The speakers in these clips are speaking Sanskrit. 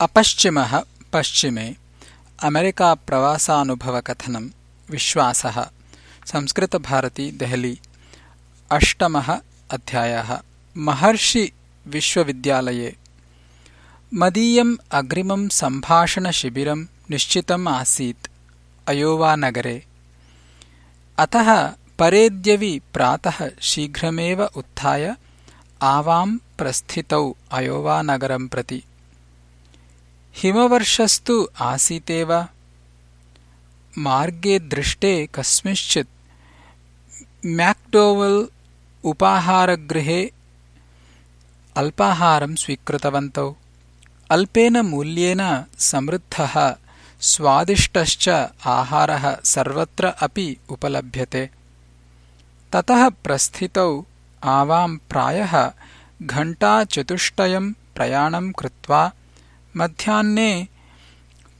अपश्चिमः पश्चिमे अमेरिकाप्रवासानुभवकथनम् विश्वासः संस्कृतभारती देहली अष्टमः अध्यायः महर्षिविश्वविद्यालये मदीयम् अग्रिमम् सम्भाषणशिबिरम् निश्चितम् आसीत् अयोवानगरे। अतः परेद्यवि प्रातः शीघ्रमेव उत्थाय आवाम् प्रस्थितौ अयोवानगरम् प्रति हिमवर्षस्तु आसीतेव। मार्गे दृष्टे कस्मिंश्चित् म्याक्डोवल् उपाहारगृहे अल्पाहारम् स्वीकृतवन्तौ। अल्पेन मूल्येन समृद्धः स्वादिष्टश्च आहारः सर्वत्र अपि उपलभ्यते। ततः प्रस्थितौ आवाम् प्रायः घण्टाचतुष्टयम् प्रयाणम् कृत्वा मध्याह्ने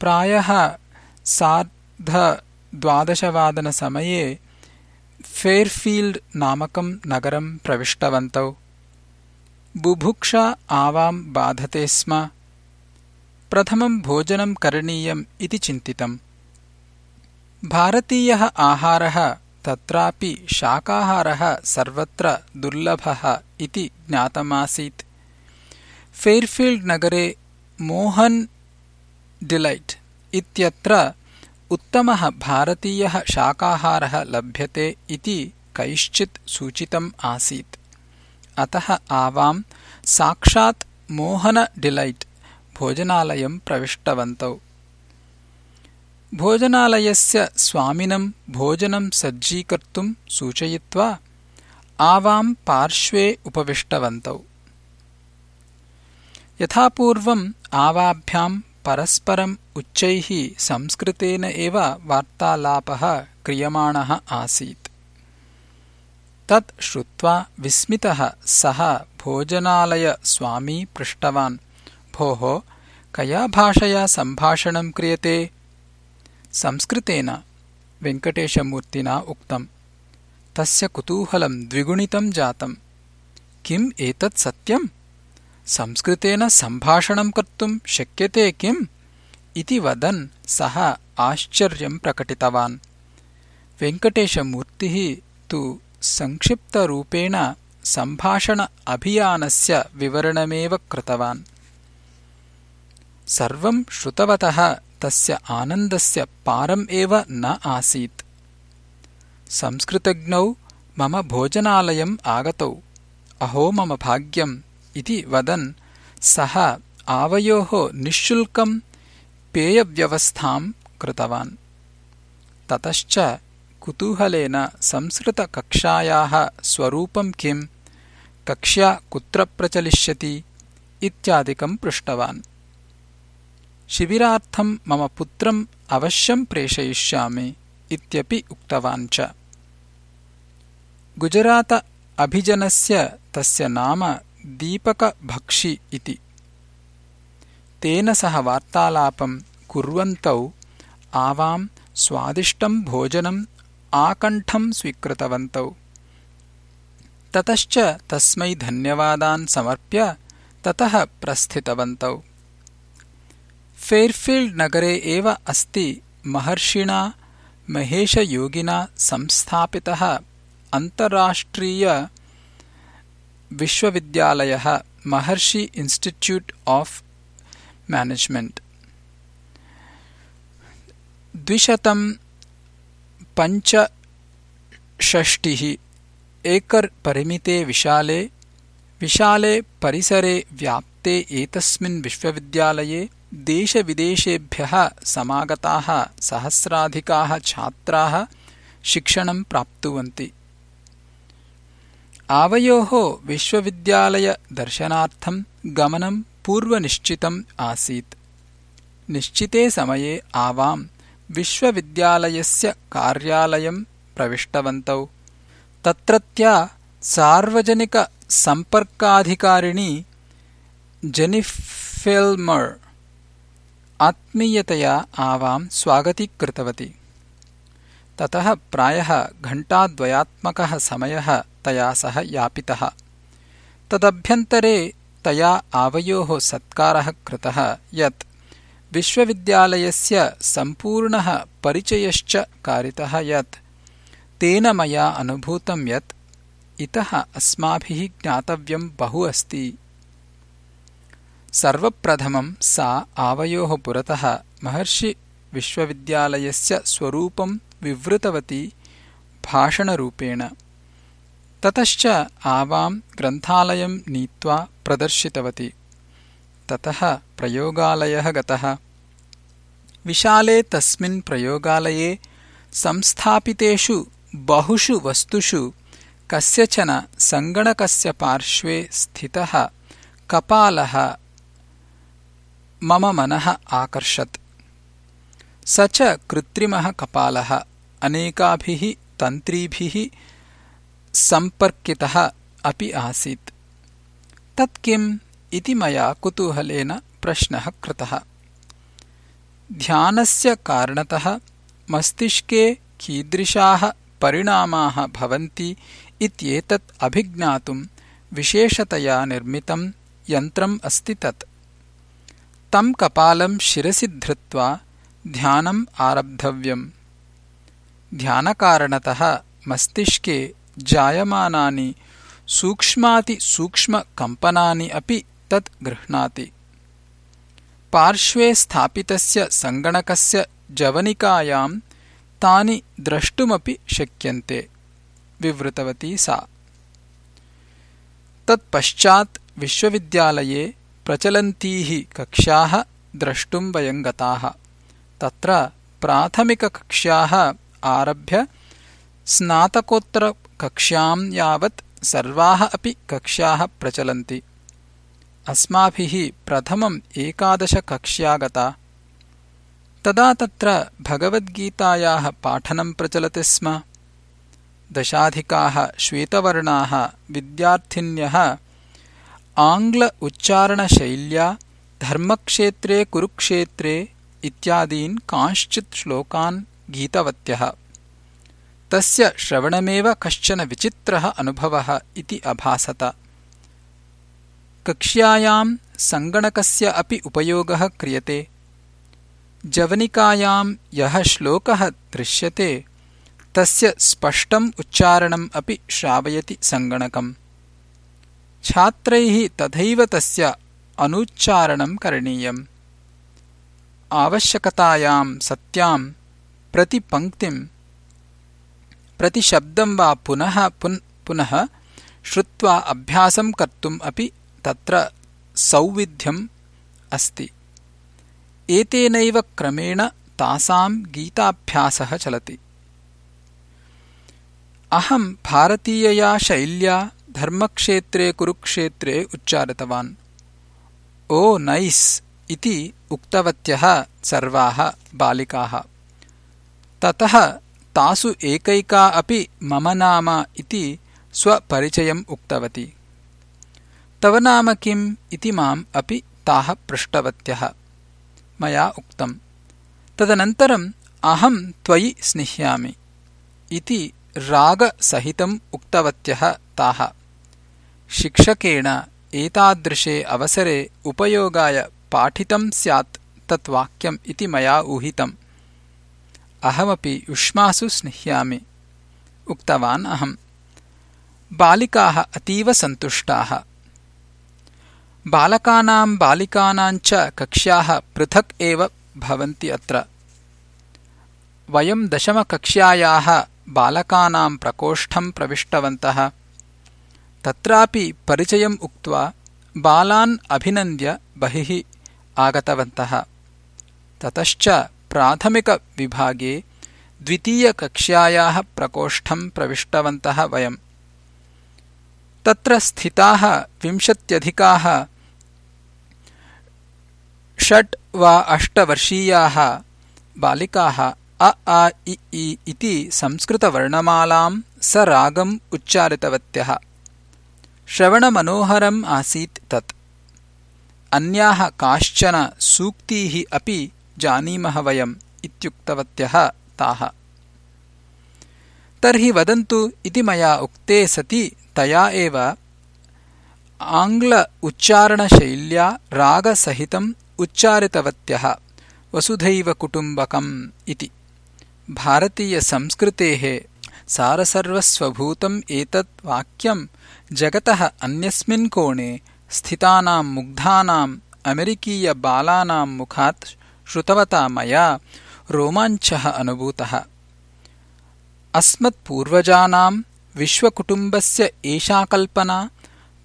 प्रायः सार्धद्वादशवादनसमये फेर्फील्ड् नामकम् नगरम् प्रविष्टवन्तौ। बुभुक्षा आवाम् बाधते स्म। प्रथमम् भोजनम् करणीयम् इति चिन्तितम्। भारतीयः आहारः तत्रापि शाकाहारः सर्वत्र दुर्लभः इति ज्ञातमासीत्। फेर्फील्ड् नगरे मोहन् डिलैट् इत्यत्र उत्तमः भारतीयः शाकाहारः लभ्यते इति कैश्चित् सूचितम् आसीत्। अतः आवाम् साक्षात् मोहन डिलैट् भोजनालयम् प्रविष्टवन्तौ। भोजनालयस्य स्वामिनम् भोजनम् सज्जीकर्तुम् सूचयित्वा आवाम् पार्श्वे उपविष्टवन्तौ यथापूर्वम् आवाभ्याम् परस्परम् उच्चैः संस्कृतेन एव वार्तालापः क्रियमाणः आसीत्। तत् श्रुत्वा विस्मितः सः भोजनालयस्वामी पृष्टवान् भोः कया भाषया सम्भाषणम् क्रियते? संस्कृतेन वेङ्कटेशमूर्तिना उक्तम् तस्य कुतूहलम् द्विगुणितम् जातम्। किम् एतत् सत्यम् संस्कृतेन सम्भाषणम् कर्तुम् शक्यते किम् इति वदन् सः आश्चर्यम् प्रकटितवान्। वेङ्कटेशमूर्तिः तु संक्षिप्तरूपेण सम्भाषण अभियानस्य विवरणमेव कृतवान्। सर्वम् श्रुतवतः तस्य आनन्दस्य पारम् एव न आसीत्। संस्कृतज्ञौ मम भोजनालयम् आगतौ। अहो मम भाग्यम् इति वदन् सः आवयोः निःशुल्कम् पेयव्यवस्थाम् कृतवान्। ततश्च कुतूहलेन संस्कृतकक्षायाः स्वरूपम् किम् कक्ष्या कुत्र प्रचलिष्यति इत्यादिकम् पृष्टवान्। शिबिरार्थम् मम पुत्रम् अवश्यम् प्रेषयिष्यामि इत्यपि उक्तवान् च। गुजरात अभिजनस्य तस्य नाम दीपकभक्षि इति। तेन सह वार्तालापम् कुर्वन्तौ आवाम् स्वादिष्टम् भोजनम् आकण्ठम् स्वीकृतवन्तौ। ततश्च तस्मै धन्यवादान् समर्प्य ततः प्रस्थितवन्तौ। फेर्फील्ड् नगरे एव अस्ति महर्षिणा महेशयोगिना संस्थापितः अन्तर्राष्ट्रिय विश्वविद्यालयः महर्षि इन्स्टिट्यूट् आफ् मेनेज्मेण्ट् द्विशतम् पञ्चषष्टिः एकर् परिमिते विशाले विशाले परिसरे व्याप्ते एतस्मिन् विश्वविद्यालये देशविदेशेभ्यः समागताः सहस्राधिकाः छात्राः शिक्षणम् प्राप्नुवन्ति आवयोः विश्वविद्यालयदर्शनार्थम् गमनम् पूर्वनिश्चितम् आसीत्। निश्चिते समये आवाम् विश्वविद्यालयस्य कार्यालयम् प्रविष्टवन्तौ। तत्रत्या सार्वजनिकसम्पर्काधिकारिणी जेनिफेल्मर् आत्मीयतया आवाम् स्वागतीकृतवती। ततः प्रायः घण्टाद्वयात्मकः समयः तया सह यापितः। तदभ्यन्तरे तया आवयोः सत्कारः कृतः यत् विश्वविद्यालयस्य सम्पूर्णः परिचयश्च कारितः यत् तेन मया अनुभूतं यत् इतः अस्माभिः ज्ञातव्यं बहु अस्ति। सर्वप्रथमं सा आवयोः पुरतः महर्षिविश्वविद्यालयस्य स्वरूपं विवृतवती भाषणरूपेण ततश्च आवां ग्रन्थालयं नीत्वा प्रदर्शितवती। ततः प्रयोगालयः गतः। विशाले तस्मिन् प्रयोगालये संस्थापितेषु बहुषु वस्तुषु कस्यचन सङ्गणकस्य पार्श्वे स्थितः कपालः मम मनः आकर्षत्। स च कृत्रिमः कपालः। अनेकाभिः तन्त्रीभिः सम्पर्कितः अपि आसीत्। तत् किम् इति मया कुतूहलेन प्रश्नः कृतः। ध्यानस्य कारणतः मस्तिष्के कीदृशाः परिणामाः भवन्ति इत्येतत् अभिज्ञातुं विशेषतया निर्मितं यन्त्रम् अस्ति तत्। तं कपालं शिरसि धृत्वा ध्यानम् आरब्धव्यम्। ध्यानकारणतः मस्तिष्के जायमानानि सूक्ष्मातिसूक्ष्मकम्पनानि अपि तत् गृह्णाति। पार्श्वे स्थापितस्य सङ्गणकस्य जवनिकायां तानि द्रष्टुमपि शक्यन्ते विवृतवती सा। तत्पश्चात् विश्वविद्यालये प्रचलन्तीः कक्ष्याः द्रष्टुं वयं गताः। तत्र प्राथमिककक्ष्याः आरभ्य स्नातकोत्तरकक्ष्यां यावत् सर्वाः अपि कक्ष्याः प्रचलन्ति। अस्माभिः प्रथमम् एकादशकक्ष्या गता। तदा तत्र भगवद्गीतायाः पाठनं प्रचलति स्म। दशाधिकाः श्वेतवर्णाः विद्यार्थिन्यः आङ्ग्ल उच्चारणशैल्या धर्मक्षेत्रे कुरुक्षेत्रे इत्यादीन् कांश्चित् श्लोकान् गीतवत्यः तस्य श्रवणमेव कश्चन विचित्रः अनुभवः इति अभासत। कक्ष्यायां सङ्गणकस्य अपि उपयोगः क्रियते। जवनिकायां यः श्लोकः दृश्यते तस्य स्पष्टम् उच्चारणम् अपि श्रावयति सङ्गणकम्। छात्रैः तथैव तस्य अनुच्चारणं करणीयम्। आवश्यकतायां सत्यां प्रतिपङ्क्तिम् प्रतिशब्दं वा पुनः पुनः श्रुत्वा अभ्यासं कर्तुम् अपि तत्र सौविध्यम् अस्ति। एतेनैव क्रमेण तासां गीताभ्यासः चलति। अहं भारतीयया शैल्या धर्मक्षेत्रे कुरुक्षेत्रे उच्चारितवान्। ओ नैस् इति उक्तवत्यः सर्वाः बालिकाः। ततः तासु एकैका अपि मम नाम इति स्वपरिचयम् उक्तवती। तव नाम किम् इति माम् अपि ताः पृष्टवत्यः। मया उक्तम्। तदनन्तरम् अहम् त्वयि स्निह्यामि। इति रागसहितम् उक्तवत्यः ताः। शिक्षकेण एतादृशे अवसरे उपयोगाय पाठितं स्यात् तत् वाक्यम् इति मया ऊहितम् अहमपि युष्मासु स्निह्यामि। उक्तवान् अहम्। बालिकाः अतीव सन्तुष्टाः। बालकानां बालिकानाञ्च कक्ष्याः पृथक् एव भवन्ति अत्र। वयं दशमकक्ष्यायाः बालकानां प्रकोष्ठं प्रविष्टवन्तः। तत्रापि परिचयम् उक्त्वा बालान् अभिनन्द्य बहिः आगतवन्तः। ततश्च प्राथमिकविभागे द्वितीयकक्ष्यायाः प्रकोष्ठं प्रविष्टवन्तः वयम्। तत्र स्थिताः विंशत्यधिकाः षट् वा अष्टवर्षीयाः बालिकाः अ आ इ इति संस्कृतवर्णमालां सरागम् उच्चारितवत्यः। श्रवणमनोहरम् आसीत् तत्। अन्याः काश्चन सूक्तीः अपि जानीमः वयम् इत्युक्तवत्यः ताः। तर्हि वदन्तु इति मया उक्ते सति तया एव आङ्ग्ल उच्चारणशैल्या रागसहितम् उच्चारितवत्यः वसुधैव कुटुम्बकम् इति। भारतीयसंस्कृतेः सारसर्वस्वभूतम् एतत् वाक्यम् जगतः अन्यस्मिन् कोणे स्थितानाम् मुग्धानाम् अमेरिकीयबालानाम् मुखात् श्रुतवता मया रोमाञ्चः अनुभूतः। अस्मत्पूर्वजानाम् विश्वकुटुम्बस्य एषा कल्पना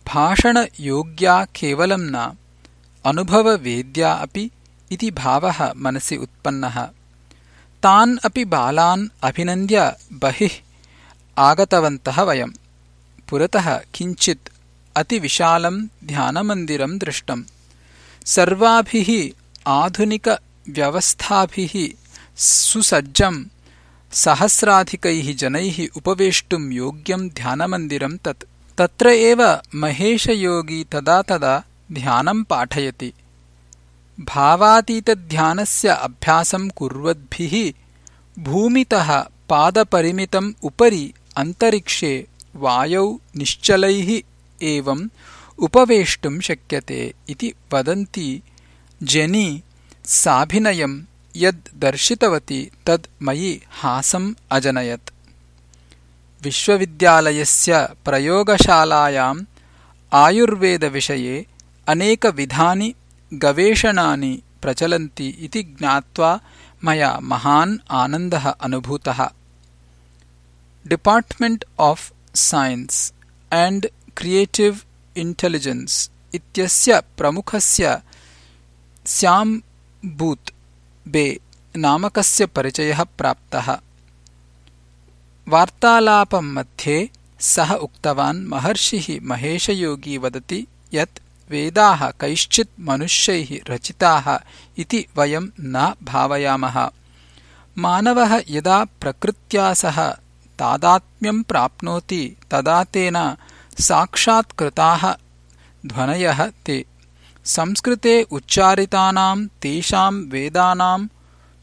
भाषणयोग्या केवलम् न अनुभववेद्या अपि इति भावः मनसि उत्पन्नः। तान् अपि बालान् अभिनन्द्य बहिः आगतवन्तः वयम् पुरतः किञ्चित् अतिविशालम् ध्यानमन्दिरम् दृष्टम्। सर्वाभिः आधुनिकव्यवस्थाभिः सुसज्जम् सहस्राधिकैः जनैः उपवेष्टुम् योग्यम् ध्यानमन्दिरम् तत्। तत्र एव महेशयोगी तदा तदा ध्यानम् पाठयति। भावातीतध्यानस्य अभ्यासम् कुर्वद्भिः भूमितः पादपरिमितम् उपरि अन्तरिक्षे वायौ निश्चलैः एवम् उपवेष्टुम् शक्यते इति वदन्ती जनी साभिनयम् यद् दर्शितवती तद् मयि हासम् अजनयत्। विश्वविद्यालयस्य प्रयोगशालायाम् आयुर्वेदविषये अनेकविधानि गवेषणानि प्रचलन्ति इति ज्ञात्वा मया महान् आनन्दः अनुभूतः। Department of science and creative intelligence इत्यस्य प्रमुखस्य स्याम् नामकस्य परिचयः प्राप्तः। वार्तालापम् मध्ये सः उक्तवान् महर्षिः महेशयोगी वदति यत् वेदाः कैश्चित् मनुष्यैः रचिताः इति वयम् न भावयामः। मानवः यदा प्रकृत्या सह तादात्म्यम् प्राप्नोति तदा तेन साक्षात्कृताः ध्वनयः ते संस्कृते उच्चारितानाम् तेषाम् वेदानाम्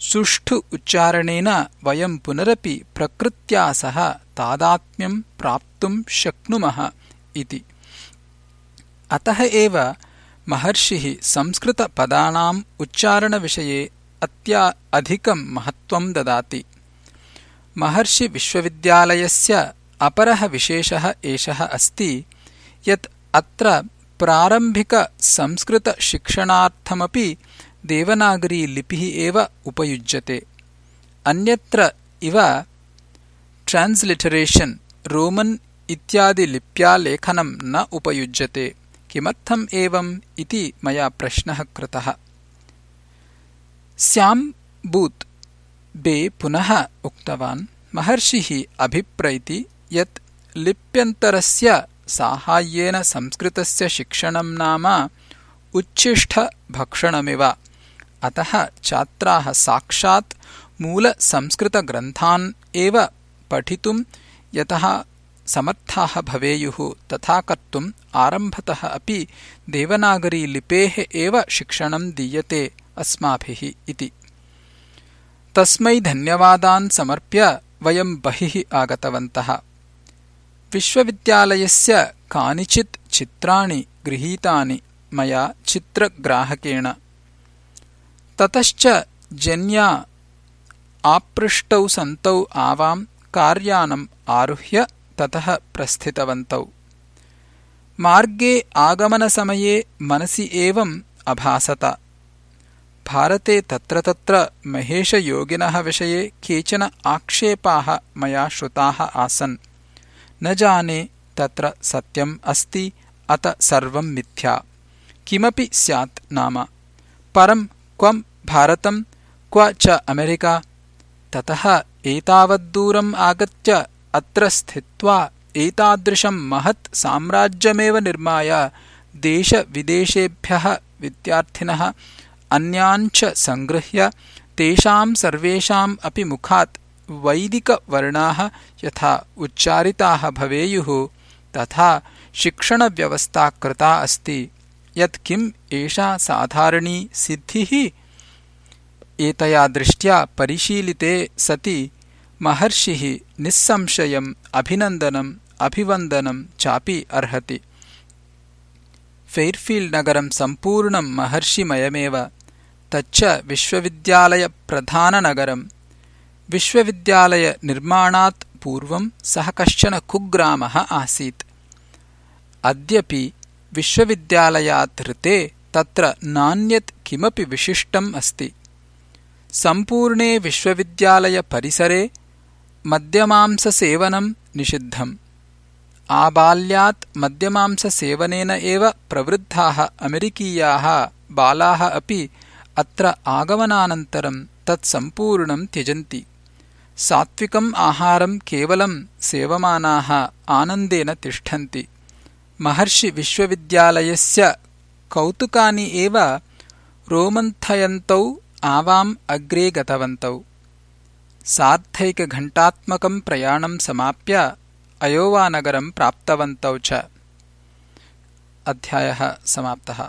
सुष्ठु उच्चारणेन वयम् पुनरपि प्रकृत्या सह तादात्म्यम् प्राप्तुम् शक्नुमः इति। अतः एव महर्षिः संस्कृतपदानाम् उच्चारणविषये अत्या अधिकम् महत्त्वम् ददाति। महर्षिविश्वविद्यालयस्य अपरः विशेषः एषः अस्ति यत् अत्र प्रारम्भिकसंस्कृतशिक्षणार्थमपि देवनागरीलिपिः एव उपयुज्यते अन्यत्र इव ट्रान्स्लिटरेशन् रोमन् इत्यादिलिप्या लेखनम् न उपयुज्यते किमर्थम् एवम् इति मया प्रश्नः कृतः स्याम् बूत् बे पुनः उक्तवान् महर्षिः अभिप्रैति यत् लिप्यन्तरस्य साहाय्येन संस्कृतस्य शिक्षणम् नाम उच्छिष्टभक्षणमिव अतः छात्राः साक्षात् मूलसंस्कृतग्रन्थान् एव पठितुम् यतः समर्थाः भवेयुः तथा कर्तुम् आरम्भतः अपि देवनागरीलिपेः एव शिक्षणम् दीयते अस्माभिः इति। तस्मै धन्यवादान् समर्प्य वयम् बहिः आगतवन्तः विश्वविद्यालयस्य कानिचित् चित्राणि गृहीतानि मया चित्रग्राहकेण। ततश्च जन्या आपृष्टौ सन्तौ आवाम् कार्यानम् आरुह्य ततः प्रस्थितवन्तौ। मार्गे आगमनसमये मनसि एवम् अभासत। भारते तत्र तत्र महेशयोगिनः विषये केचन आक्षेपाः मया श्रुताः आसन् न जाने तत्र सत्यम् अस्ति अत सर्वम् मिथ्या। किमपि स्यात् नाम। परम् क्वम् भारतम् क्व च अमेरिका। ततः एतावद्दूरम् आगत्य अत्र स्थित्वा एतादृशम् महत् साम्राज्यमेव निर्माय देशविदेशेभ्यः विद्यार्थिनः अन्याञ्च सङ्गृह्य तेषाम् सर्वेषाम् अपि मुखात् वैदिकवर्णाः यथा उच्चारिताः भवेयुः तथा शिक्षणव्यवस्था कृता अस्ति। यत् किम् एषा साधारणी सिद्धिः? एतया दृष्ट्या परिशीलिते सति महर्षिः निःसंशयम् अभिनन्दनम् अभिवन्दनम् चापि अर्हति। फेर्फील्ड् नगरम् सम्पूर्णम् महर्षिमयमेव। तच्च विश्वविद्यालयप्रधाननगरम् विश्वविद्यालयनिर्माणात् पूर्वं सः कश्चन कुग्रामः आसीत्. अद्यपि विश्वविद्यालयात् ऋते तत्र नान्यत् किमपि विशिष्टम् अस्ति. सम्पूर्णे विश्वविद्यालयपरिसरे मद्यमांससेवनम् निषिद्धम्. आबाल्यात् मद्यमांससेवनेन एव प्रवृद्धाः अमेरिकीयाः बालाः अपि अत्र आगमनानन्तरम् तत्सम्पूर्णम् त्यजन्ति सात्विकम् आहारम् केवलम् सेवमानाः आनन्देन तिष्ठन्ति महर्षिविश्वविद्यालयस्य कौतुकानि एव रोमन्थयन्तौ आवाम् अग्रे गतवन्तौ सार्धैकघण्टात्मकम् प्रयाणम् समाप्य अयोवानगरम् प्राप्तवन्तौ च अध्यायः समाप्तः